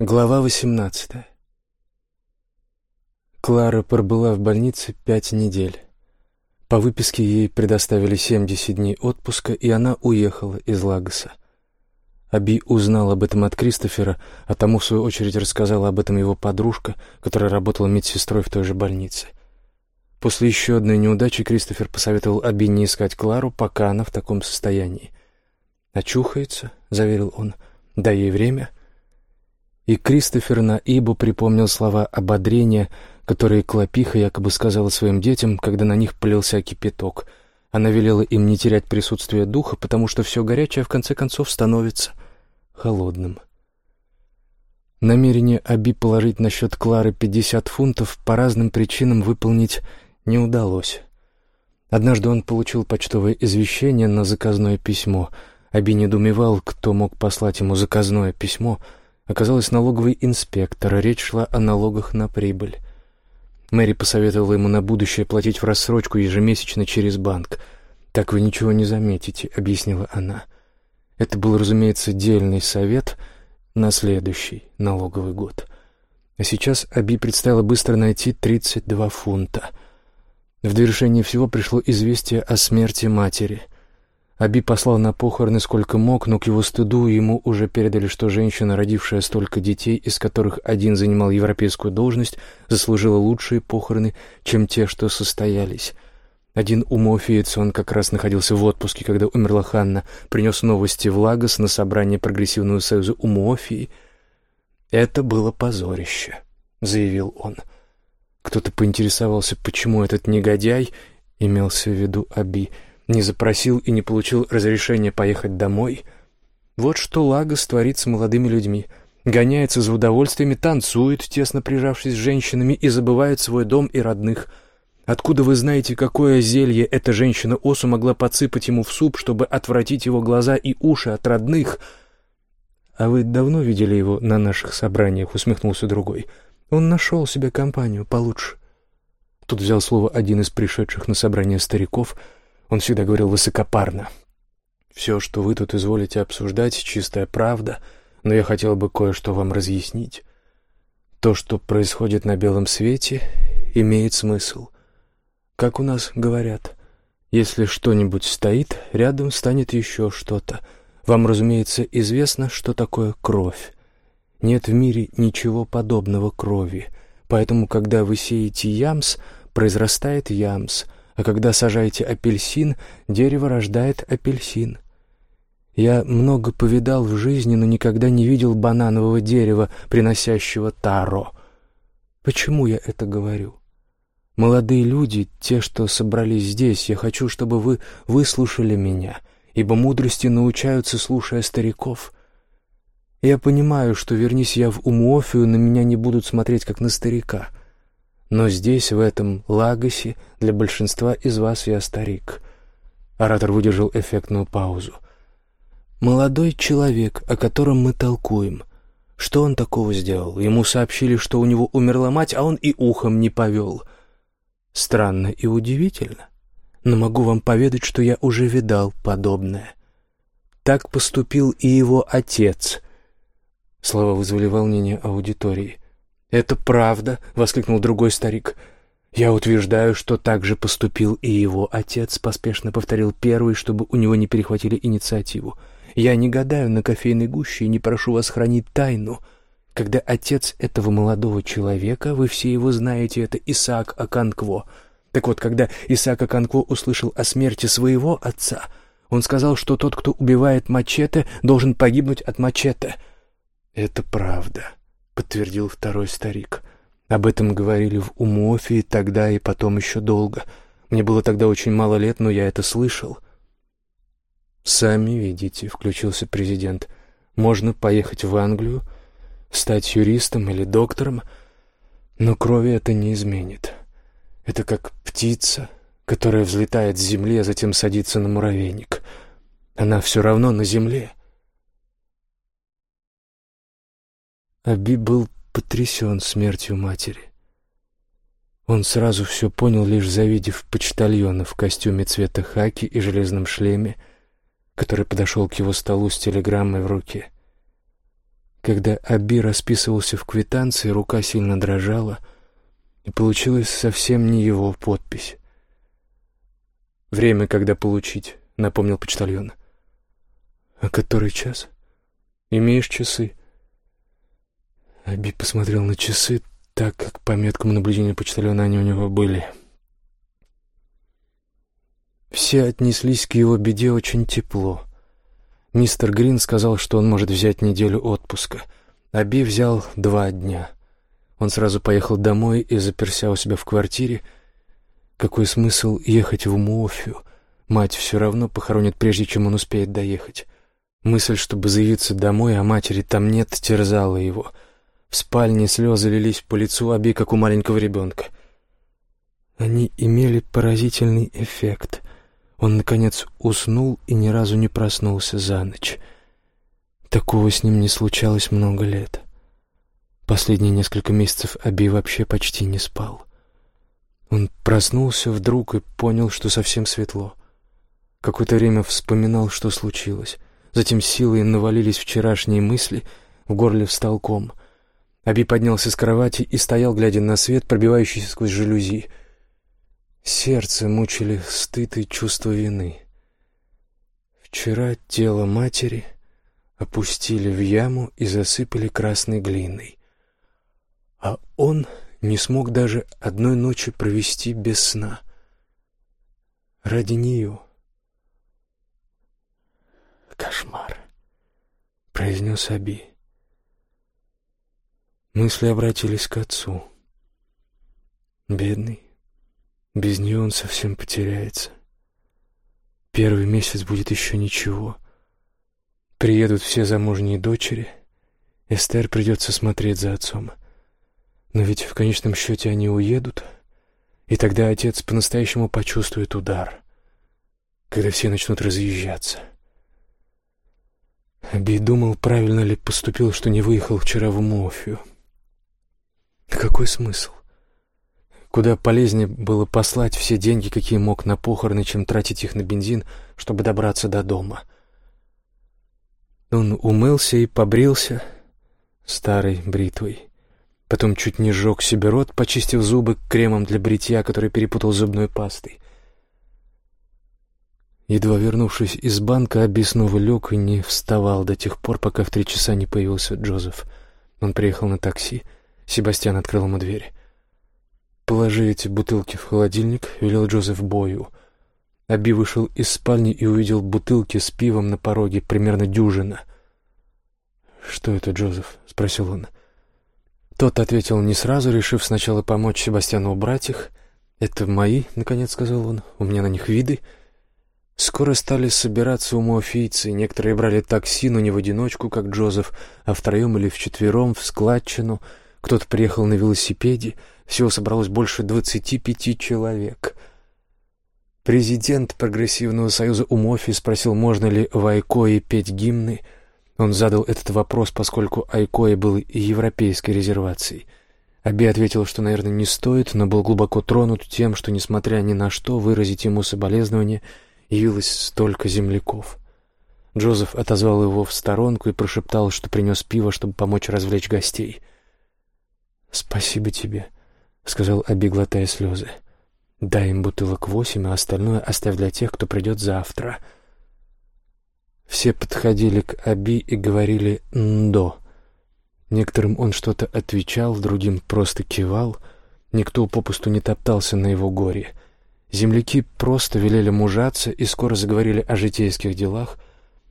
Глава 18 Клара пробыла в больнице пять недель. По выписке ей предоставили 70 дней отпуска, и она уехала из Лагоса. Аби узнал об этом от Кристофера, а тому, в свою очередь, рассказала об этом его подружка, которая работала медсестрой в той же больнице. После еще одной неудачи Кристофер посоветовал Аби не искать Клару, пока она в таком состоянии. «Очухается», — заверил он, — «дай ей время». И Кристофер на Ибу припомнил слова ободрения, которые Клопиха якобы сказала своим детям, когда на них полился кипяток. Она велела им не терять присутствие духа, потому что все горячее в конце концов становится холодным. Намерение Аби положить на счет Клары 50 фунтов по разным причинам выполнить не удалось. Однажды он получил почтовое извещение на заказное письмо. Аби недоумевал, кто мог послать ему заказное письмо — Оказалось, налоговый инспектор, речь шла о налогах на прибыль. Мэри посоветовала ему на будущее платить в рассрочку ежемесячно через банк. «Так вы ничего не заметите», — объяснила она. Это был, разумеется, дельный совет на следующий налоговый год. А сейчас Аби предстояло быстро найти 32 фунта. В довершение всего пришло известие о смерти матери — Аби послал на похороны сколько мог, но к его стыду ему уже передали, что женщина, родившая столько детей, из которых один занимал европейскую должность, заслужила лучшие похороны, чем те, что состоялись. Один умофиец, он как раз находился в отпуске, когда умерла Ханна, принес новости в Лагос на собрание Прогрессивного союза Умофии. «Это было позорище», — заявил он. Кто-то поинтересовался, почему этот негодяй, имелся в виду Аби, — не запросил и не получил разрешения поехать домой. Вот что Лагос творит с молодыми людьми. Гоняется за удовольствиями, танцует, тесно прижавшись с женщинами, и забывает свой дом и родных. Откуда вы знаете, какое зелье эта женщина-осу могла подсыпать ему в суп, чтобы отвратить его глаза и уши от родных? «А вы давно видели его на наших собраниях?» — усмехнулся другой. «Он нашел себе компанию получше». Тут взял слово один из пришедших на собрание стариков — он всегда говорил высокопарно. «Все, что вы тут изволите обсуждать, чистая правда, но я хотел бы кое-что вам разъяснить. То, что происходит на белом свете, имеет смысл. Как у нас говорят, если что-нибудь стоит, рядом станет еще что-то. Вам, разумеется, известно, что такое кровь. Нет в мире ничего подобного крови, поэтому, когда вы сеете ямс, произрастает ямс — а когда сажаете апельсин, дерево рождает апельсин. Я много повидал в жизни, но никогда не видел бананового дерева, приносящего таро. Почему я это говорю? Молодые люди, те, что собрались здесь, я хочу, чтобы вы выслушали меня, ибо мудрости научаются, слушая стариков. Я понимаю, что вернись я в Умуофию, на меня не будут смотреть, как на старика — но здесь, в этом Лагосе, для большинства из вас я старик. Оратор выдержал эффектную паузу. Молодой человек, о котором мы толкуем. Что он такого сделал? Ему сообщили, что у него умерла мать, а он и ухом не повел. Странно и удивительно. Но могу вам поведать, что я уже видал подобное. Так поступил и его отец. Слова вызвали волнение аудитории. «Это правда!» — воскликнул другой старик. «Я утверждаю, что так же поступил и его отец», — поспешно повторил первый, чтобы у него не перехватили инициативу. «Я не гадаю на кофейной гуще и не прошу вас хранить тайну. Когда отец этого молодого человека, вы все его знаете, это Исаак Аканкво. Так вот, когда Исаак Аканкво услышал о смерти своего отца, он сказал, что тот, кто убивает мачете, должен погибнуть от мачете». «Это правда», подтвердил второй старик. Об этом говорили в Умофии тогда и потом еще долго. Мне было тогда очень мало лет, но я это слышал. «Сами видите», — включился президент, — «можно поехать в Англию, стать юристом или доктором, но крови это не изменит. Это как птица, которая взлетает с земли, а затем садится на муравейник. Она все равно на земле». Аби был потрясен смертью матери. Он сразу все понял, лишь завидев почтальона в костюме цвета хаки и железном шлеме, который подошел к его столу с телеграммой в руке. Когда Аби расписывался в квитанции, рука сильно дрожала, и получилась совсем не его подпись. «Время, когда получить», — напомнил почтальон. «А который час?» «Имеешь часы?» Аби посмотрел на часы, так как по меткому наблюдению почтальона они у него были. Все отнеслись к его беде очень тепло. Мистер Грин сказал, что он может взять неделю отпуска. Аби взял два дня. Он сразу поехал домой и заперся у себя в квартире. Какой смысл ехать в Муофию? Мать все равно похоронит, прежде чем он успеет доехать. Мысль, чтобы заявиться домой, а матери там нет, терзала его. В спальне слезы лились по лицу Аби, как у маленького ребенка. Они имели поразительный эффект. Он, наконец, уснул и ни разу не проснулся за ночь. Такого с ним не случалось много лет. Последние несколько месяцев Аби вообще почти не спал. Он проснулся вдруг и понял, что совсем светло. Какое-то время вспоминал, что случилось. Затем силой навалились вчерашние мысли, в горле встал ком. Аби поднялся с кровати и стоял, глядя на свет, пробивающийся сквозь жалюзи — Сердце мучили стыд и чувство вины. Вчера тело матери опустили в яму и засыпали красной глиной. А он не смог даже одной ночи провести без сна. Ради нее. «Кошмар», — произнес Аби. Мысли обратились к отцу. Бедный, без нее он совсем потеряется. Первый месяц будет еще ничего. Приедут все замужние дочери. Эстер придется смотреть за отцом. Но ведь в конечном счете они уедут, и тогда отец по-настоящему почувствует удар, когда все начнут разъезжаться. Би думал, правильно ли поступил, что не выехал вчера в Мофию. Какой смысл? Куда полезнее было послать все деньги, какие мог на похороны, чем тратить их на бензин, чтобы добраться до дома. Он умылся и побрился старой бритвой. Потом чуть не сжег себе рот, почистив зубы кремом для бритья, который перепутал зубной пастой. Едва вернувшись из банка, Аби снова лег и не вставал до тех пор, пока в три часа не появился Джозеф. Он приехал на такси. Себастьян открыл ему дверь. «Положи эти бутылки в холодильник», — велел Джозеф Бою. Аби вышел из спальни и увидел бутылки с пивом на пороге, примерно дюжина. «Что это, Джозеф?» — спросил он. Тот ответил не сразу, решив сначала помочь Себастьяну убрать их. «Это мои», — наконец сказал он, — «у меня на них виды». Скоро стали собираться умофийцы, некоторые брали такси, но не в одиночку, как Джозеф, а втроем или вчетвером в складчину. Кто-то приехал на велосипеде — всего собралось больше двадцати пяти человек. Президент Прогрессивного союза Умофи спросил, можно ли в Айкое петь гимны. Он задал этот вопрос, поскольку Айкое был европейской резервацией. Аби ответил, что, наверное, не стоит, но был глубоко тронут тем, что, несмотря ни на что, выразить ему соболезнование явилось столько земляков. Джозеф отозвал его в сторонку и прошептал, что принес пиво, чтобы помочь развлечь гостей. «Спасибо тебе», сказал Аби, слезы. «Дай им бутылок восемь, а остальное оставь для тех, кто придет завтра». Все подходили к Аби и говорили «ндо». Некоторым он что-то отвечал, другим просто кивал. Никто попусту не топтался на его горе. Земляки просто велели мужаться и скоро заговорили о житейских делах,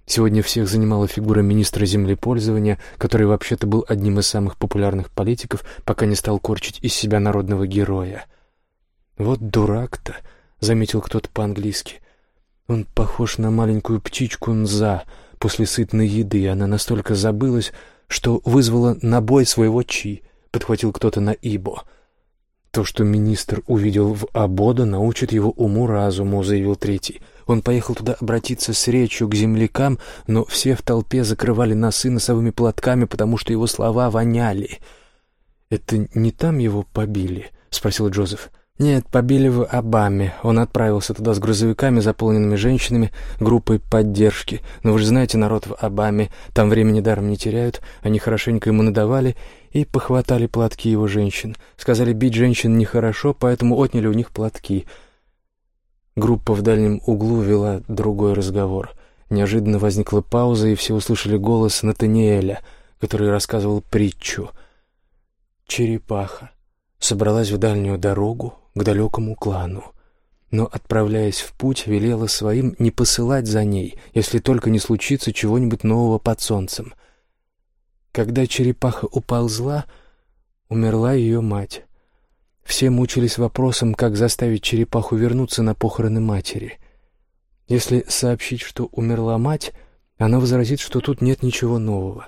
Сегодня всех занимала фигура министра землепользования, который вообще-то был одним из самых популярных политиков, пока не стал корчить из себя народного героя. «Вот дурак-то», — заметил кто-то по-английски. «Он похож на маленькую птичку Нза после сытной еды, она настолько забылась, что вызвала набой своего чи», — подхватил кто-то на Ибо. «То, что министр увидел в Абода, научит его уму-разуму», — заявил третий. Он поехал туда обратиться с речью к землякам, но все в толпе закрывали носы носовыми платками, потому что его слова воняли. «Это не там его побили?» — спросил Джозеф. Нет, побили в Обаме. Он отправился туда с грузовиками, заполненными женщинами, группой поддержки. Но вы же знаете, народ в Обаме, там времени даром не теряют. Они хорошенько ему надавали и похватали платки его женщин. Сказали, бить женщин нехорошо, поэтому отняли у них платки. Группа в дальнем углу вела другой разговор. Неожиданно возникла пауза, и все услышали голос Натаниэля, который рассказывал притчу. Черепаха собралась в дальнюю дорогу, к далекому клану. Но, отправляясь в путь, велела своим не посылать за ней, если только не случится чего-нибудь нового под солнцем. Когда черепаха уползла, умерла ее мать. Все мучились вопросом, как заставить черепаху вернуться на похороны матери. Если сообщить, что умерла мать, она возразит, что тут нет ничего нового.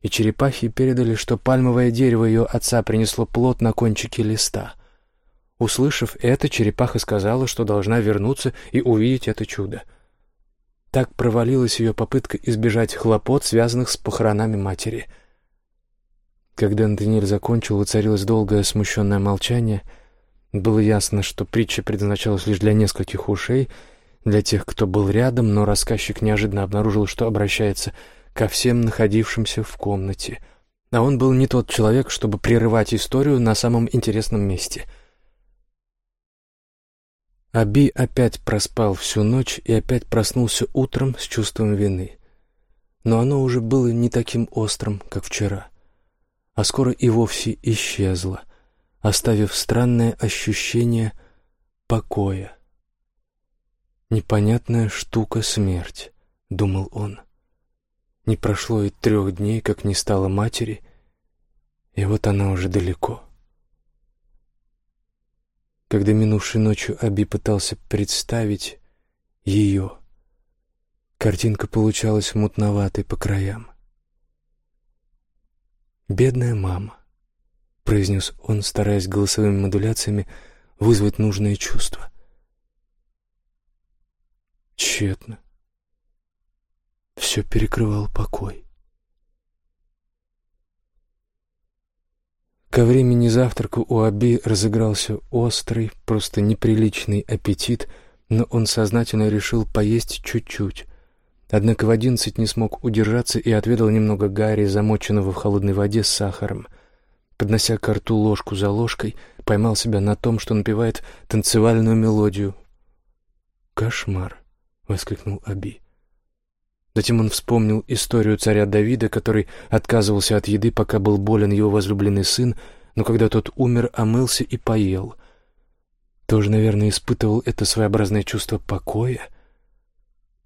И черепахи передали, что пальмовое дерево ее отца принесло плод на кончике листа — Услышав это, черепаха сказала, что должна вернуться и увидеть это чудо. Так провалилась ее попытка избежать хлопот, связанных с похоронами матери. Когда Антониэль закончил, воцарилось долгое смущенное молчание. Было ясно, что притча предназначалась лишь для нескольких ушей, для тех, кто был рядом, но рассказчик неожиданно обнаружил, что обращается ко всем находившимся в комнате. А он был не тот человек, чтобы прерывать историю на самом интересном месте — Аби опять проспал всю ночь и опять проснулся утром с чувством вины. Но оно уже было не таким острым, как вчера, а скоро и вовсе исчезло, оставив странное ощущение покоя. «Непонятная штука смерть», — думал он. Не прошло и трех дней, как не стало матери, и вот она уже далеко. Когда минувшей ночью Аби пытался представить ее, картинка получалась мутноватой по краям. «Бедная мама», — произнес он, стараясь голосовыми модуляциями вызвать нужное чувство. Тщетно. Все перекрывал покой. Ко времени завтрака у Аби разыгрался острый, просто неприличный аппетит, но он сознательно решил поесть чуть-чуть. Однако в одиннадцать не смог удержаться и отведал немного гарри, замоченного в холодной воде с сахаром. Поднося к рту ложку за ложкой, поймал себя на том, что напевает танцевальную мелодию. «Кошмар!» — воскликнул Аби. Затем он вспомнил историю царя Давида, который отказывался от еды, пока был болен его возлюбленный сын, но когда тот умер, омылся и поел. Тоже, наверное, испытывал это своеобразное чувство покоя,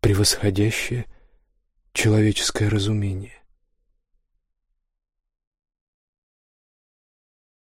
превосходящее человеческое разумение.